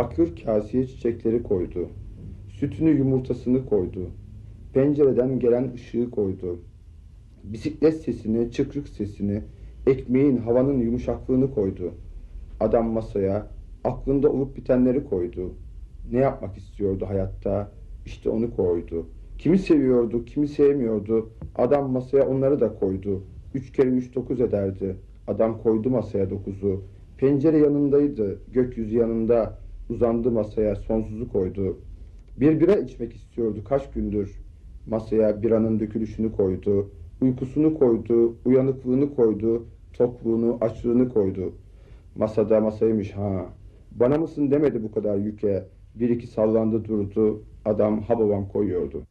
Bakır kaseye çiçekleri koydu. Sütünü yumurtasını koydu. Pencereden gelen ışığı koydu. Bisiklet sesini, çıkrık sesini, ekmeğin, havanın yumuşaklığını koydu. Adam masaya aklında olup bitenleri koydu. Ne yapmak istiyordu hayatta? İşte onu koydu. Kimi seviyordu, kimi sevmiyordu. Adam masaya onları da koydu. Üç kere üç dokuz ederdi. Adam koydu masaya dokuzu. Pencere yanındaydı, gökyüzü yanında. Uzandı masaya, sonsuzu koydu. Bir bira içmek istiyordu kaç gündür. Masaya biranın dökülüşünü koydu. Uykusunu koydu, uyanıklığını koydu, tokluğunu, açlığını koydu. Masada masaymış ha. Bana mısın demedi bu kadar yüke. Bir iki sallandı durdu. Adam hababam koyuyordu.